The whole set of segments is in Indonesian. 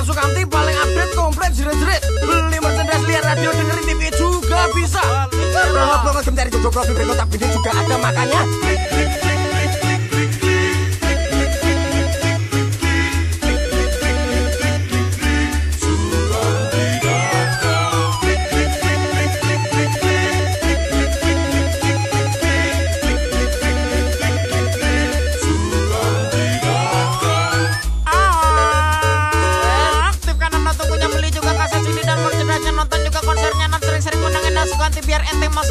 Barang Sukamti paling update komplit jerit-jerit. Beli merchandise lihat radio dengerin TV juga bisa. Blongo-blongo gem dari jojo profil Breno tak juga ada makanya. aktifkan confiar en temas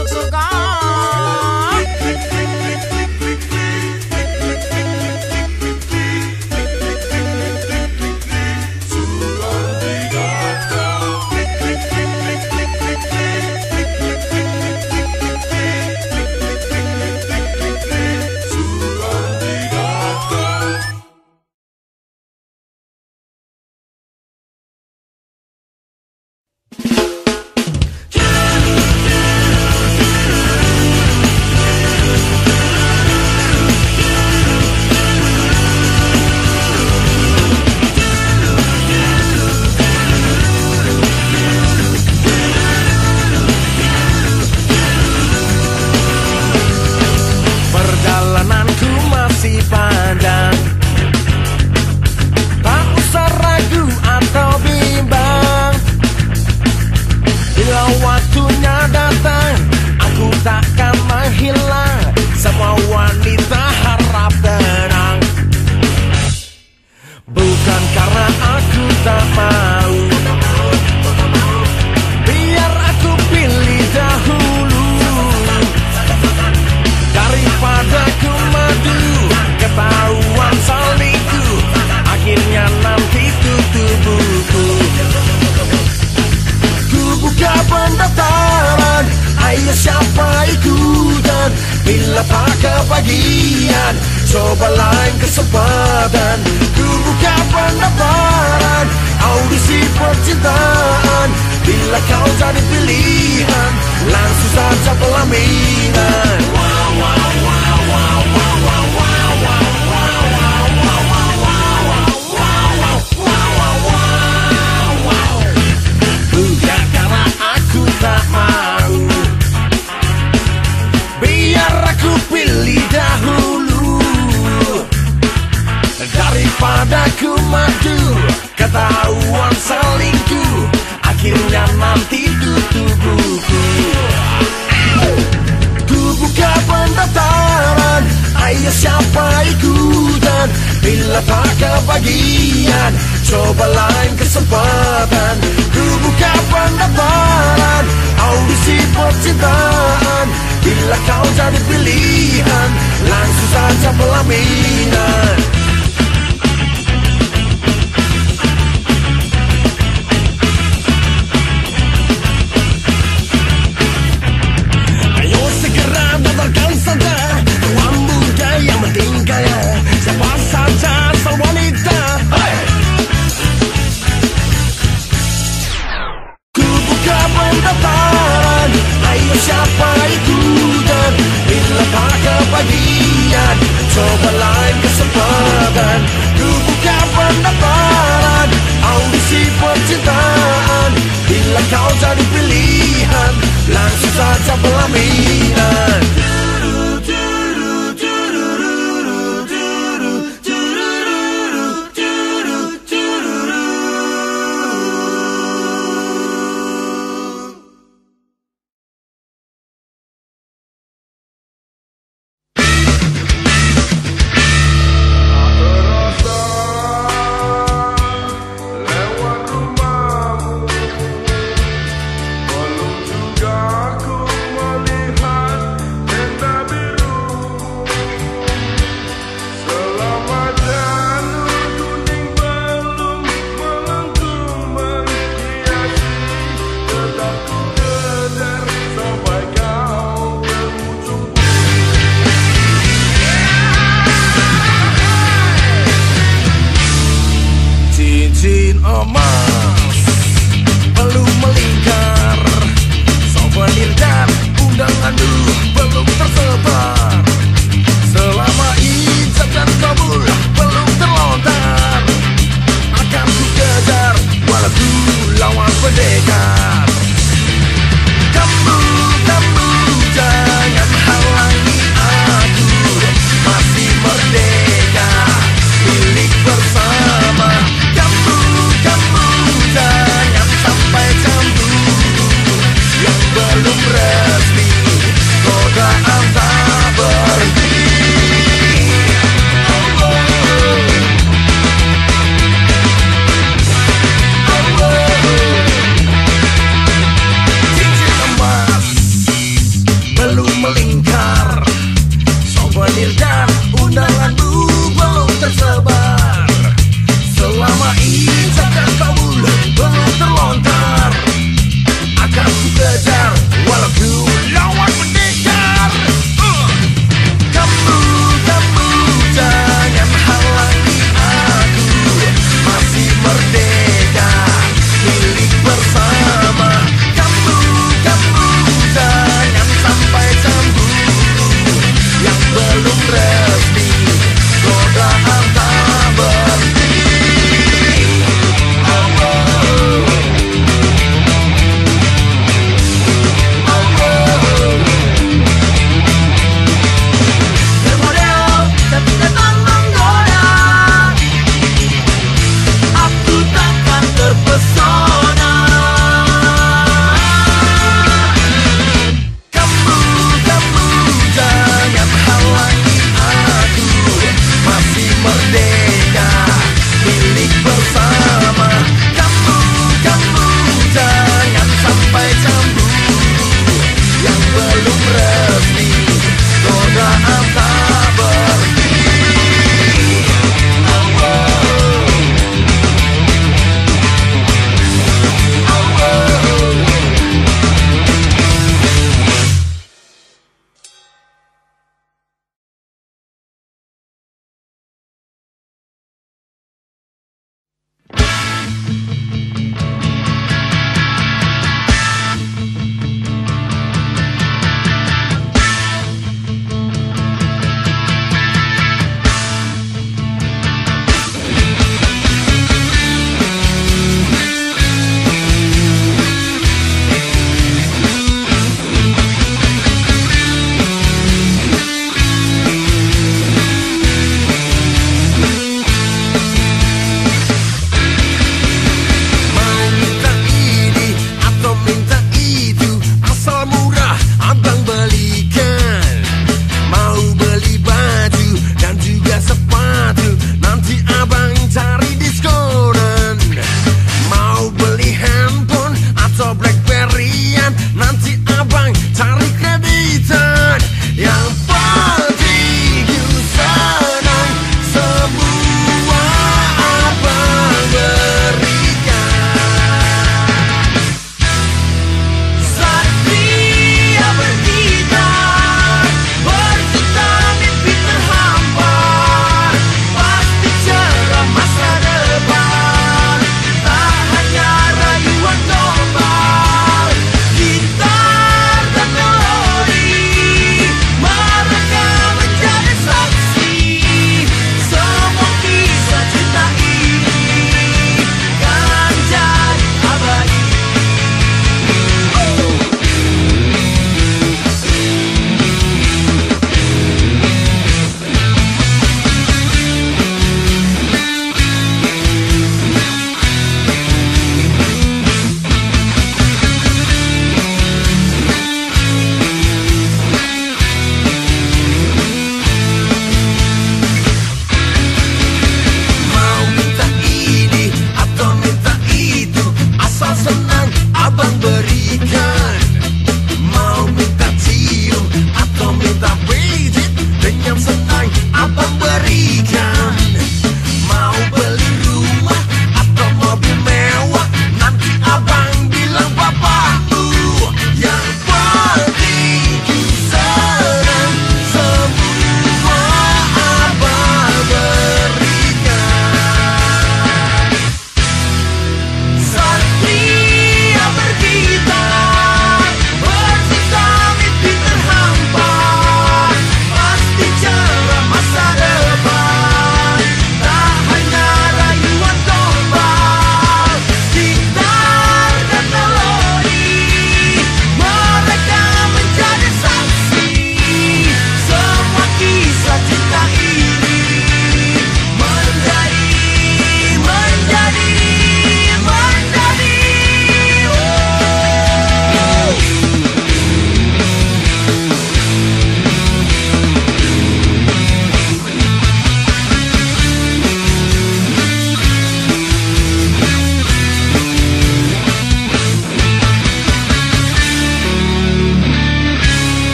masih panjang Tak usah ragu atau bimbang. Bila waktunya datang Aku takkan menghilang. Semua wanita harap tenang. Bukan karena aku tak mau ikutan Bila tak kebagian Coba lain kesempatan. Ku buka pendaftaran Audisi percintaan. Bila kau jadi pilihan Langsung saja pelaminan. Bukan dahulu. Daripada ku madu Ketahuan selingkuh Akhirnya nanti tutup buku Ku buka pendaftaran Ayo siapa ikutan? Bila tak kebagian Coba lain kesempatan. Ku buka pendaftaran Audisi percintaan Bila kau jadi pilihan Langsung saja pelaminan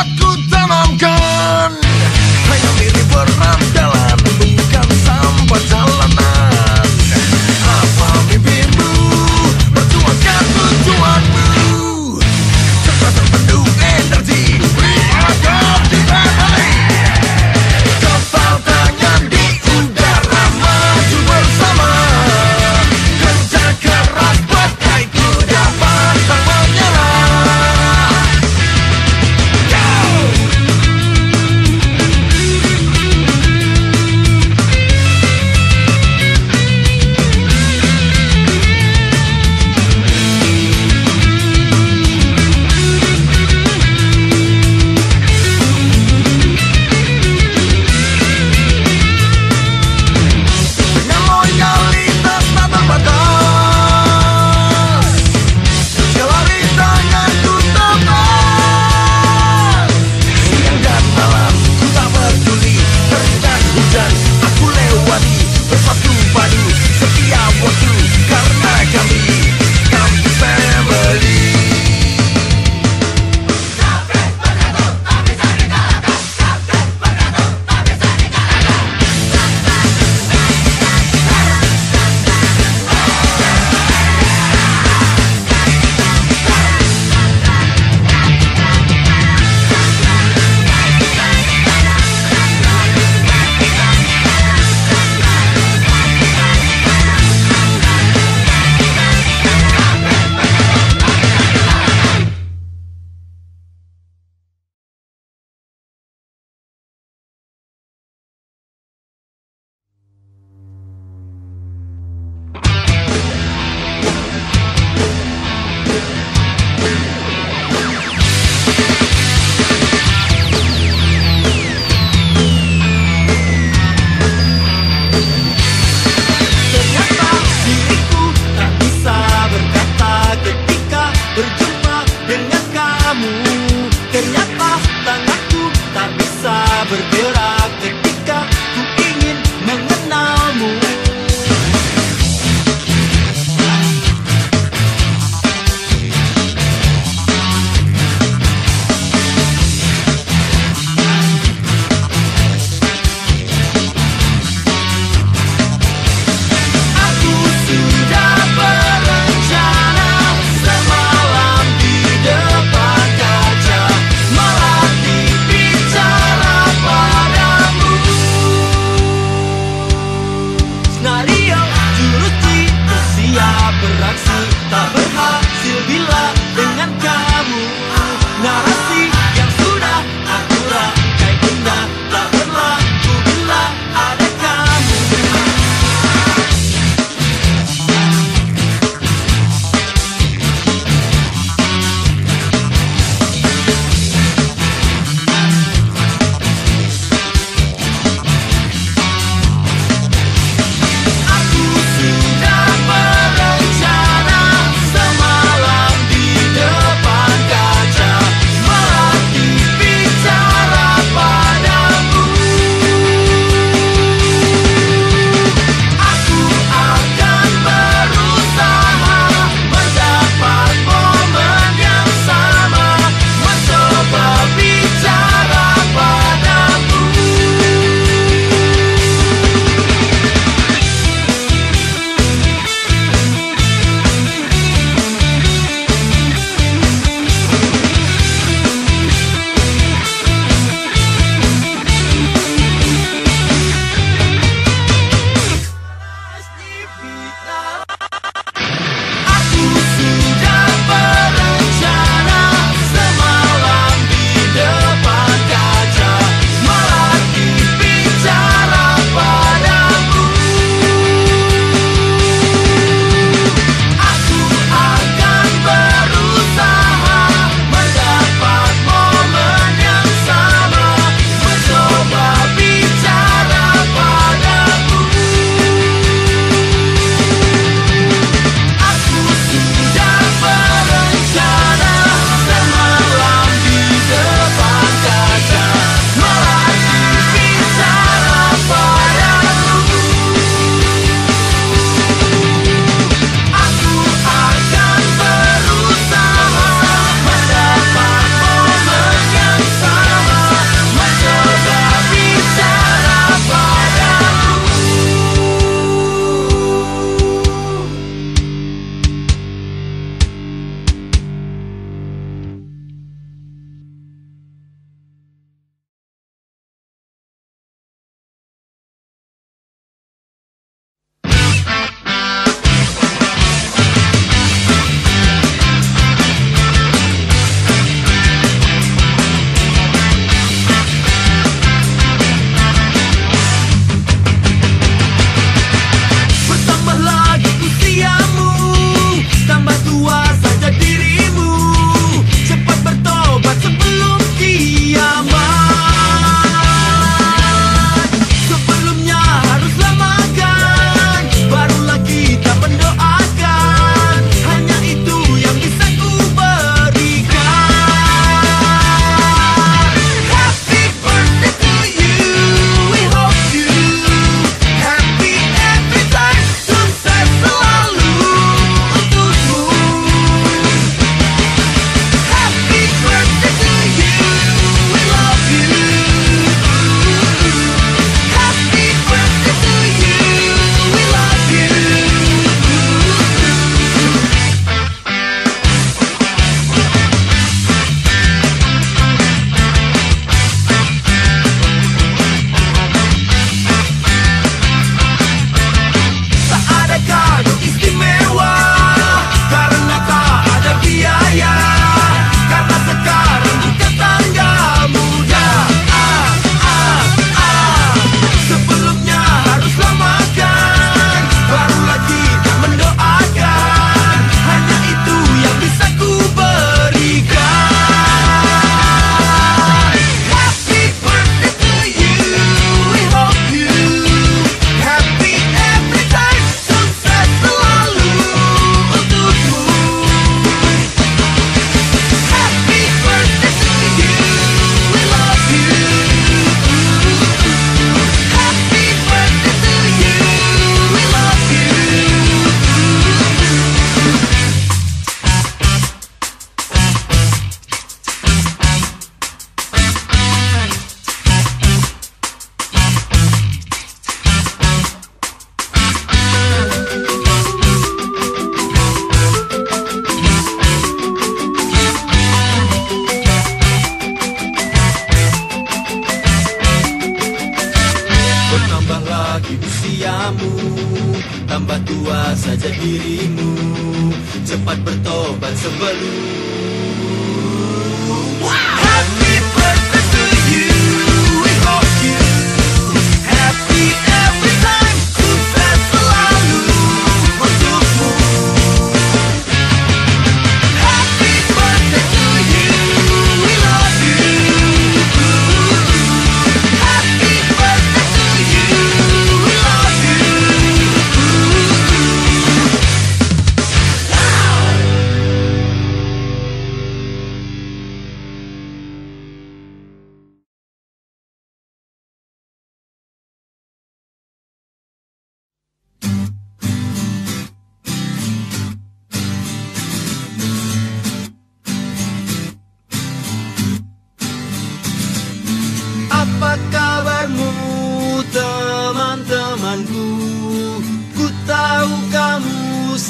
aku tak った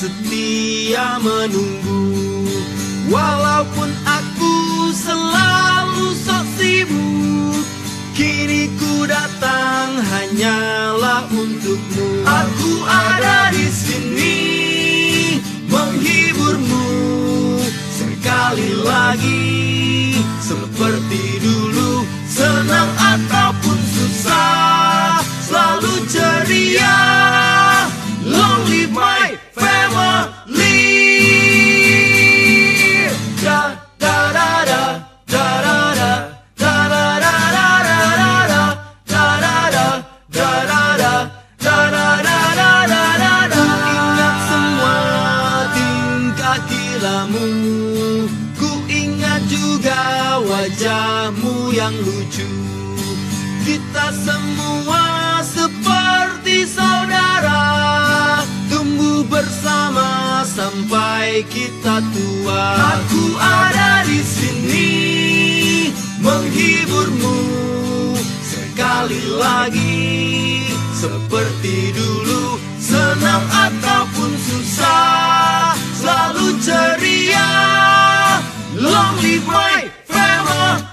setia menunggu. Walaupun aku selalu sok sibuk Kini ku datang hanyalah untukmu. Aku ada di sini menghiburmu Sekali lagi. Seperti dulu Senang ataupun susah selalu ceria. Kita semua seperti saudara. Tumbuh bersama sampai kita tua. Aku ada di sini menghiburmu Sekali lagi. Seperti dulu Senang ataupun susah Selalu ceria. Long live my family.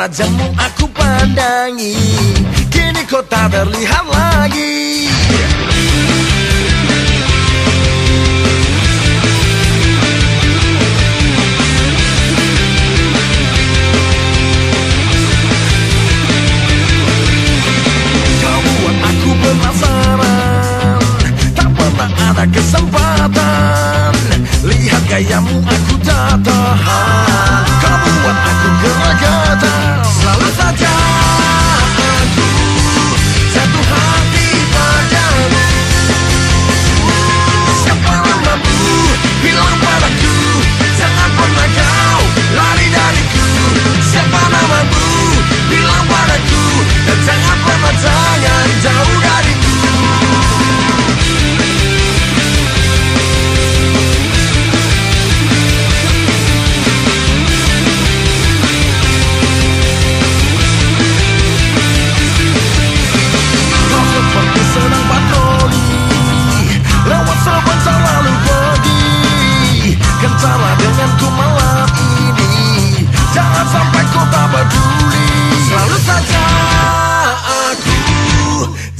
Karena jamu aku pandangi Kini kau tak terlihat lagi. Kau buat aku penasaran Tak pernah ada kesempatan. Lihat gayamu aku tak tahan. Kau buat aku geragatan Slow, slow.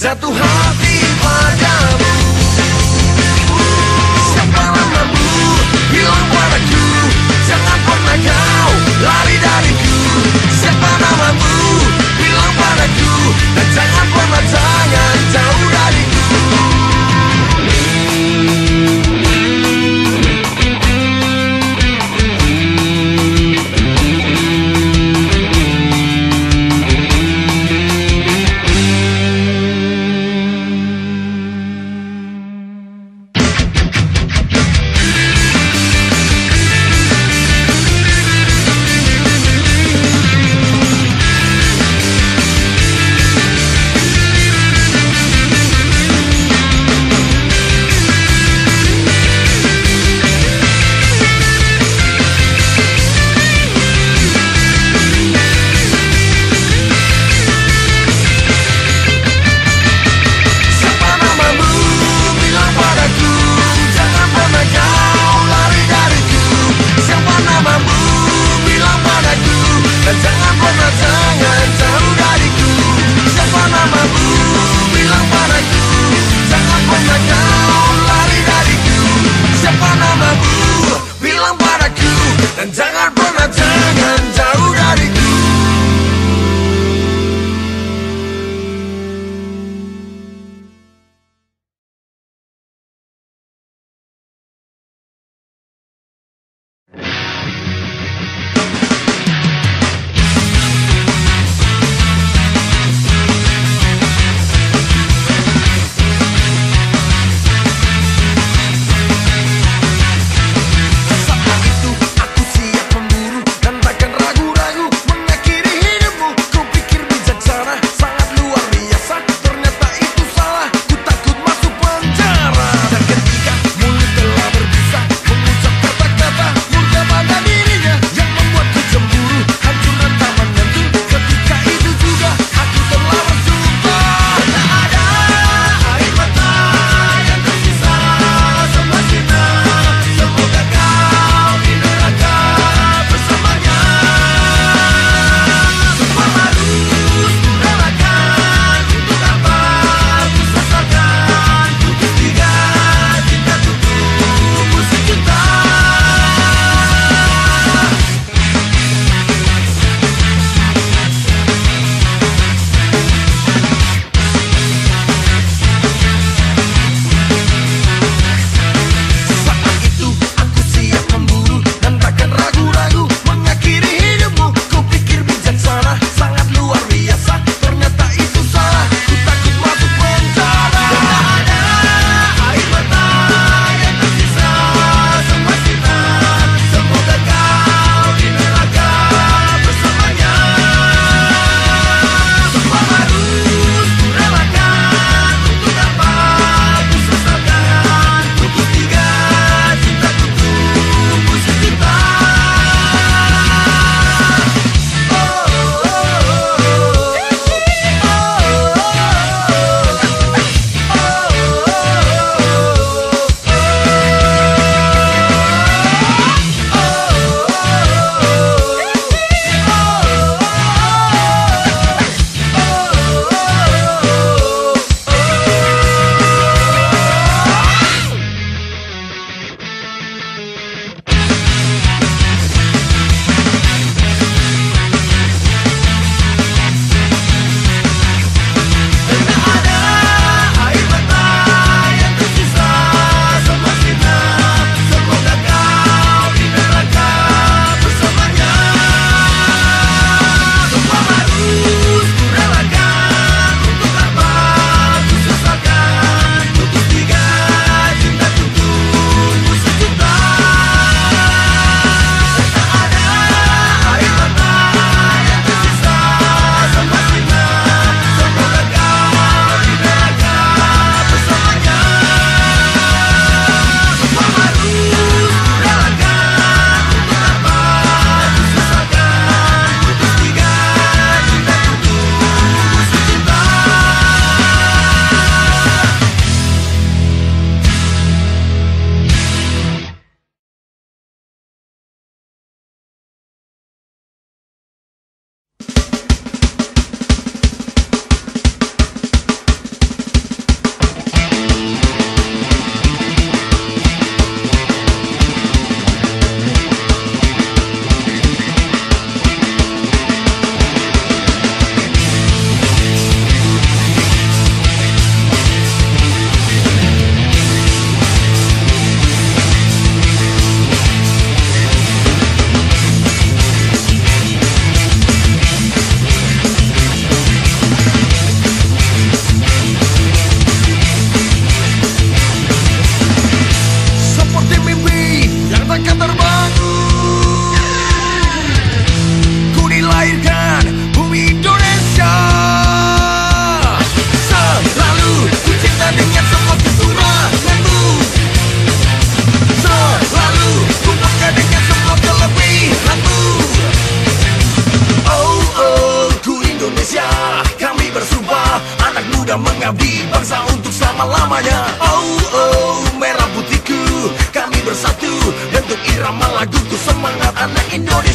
za tu. selama-lamanya Oh oh merah putihku kami bersatu Bentuk irama laguku semangat anak Indonesia.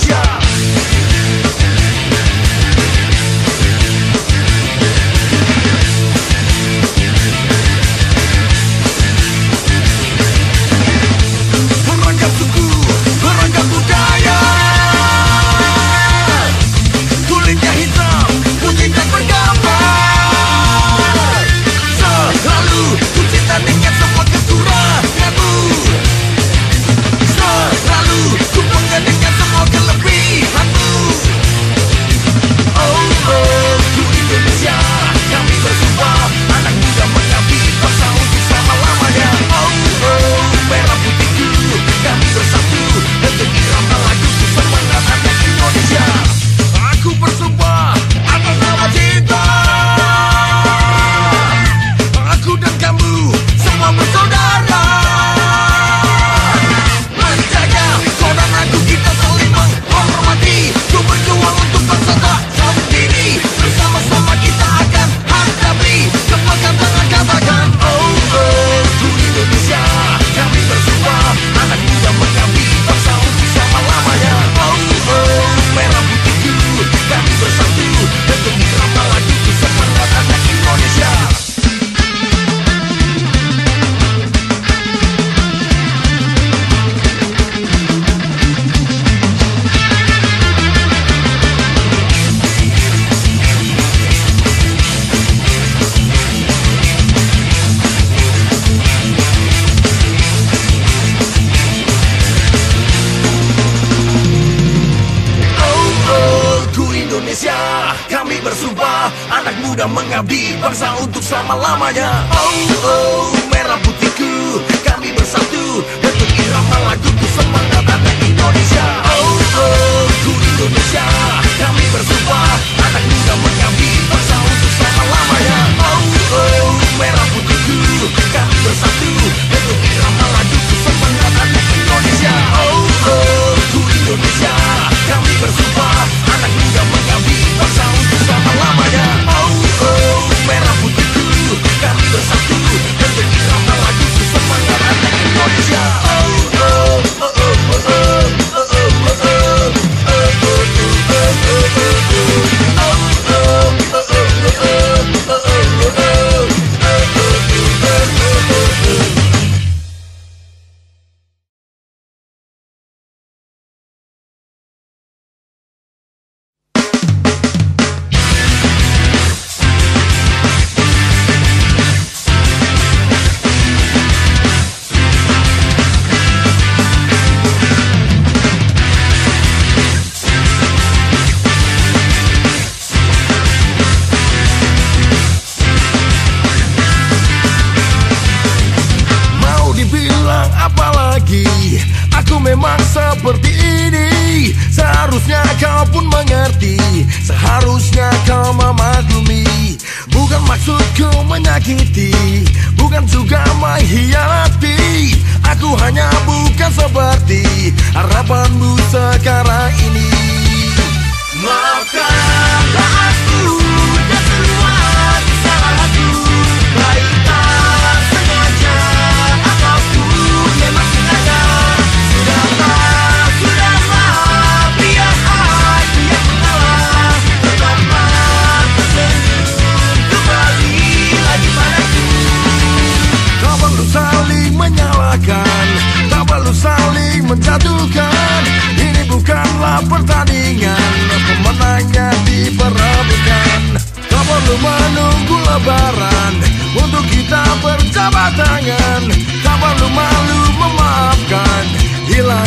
Bersama untuk selama-lamanya.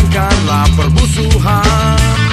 bukanlah permusuhan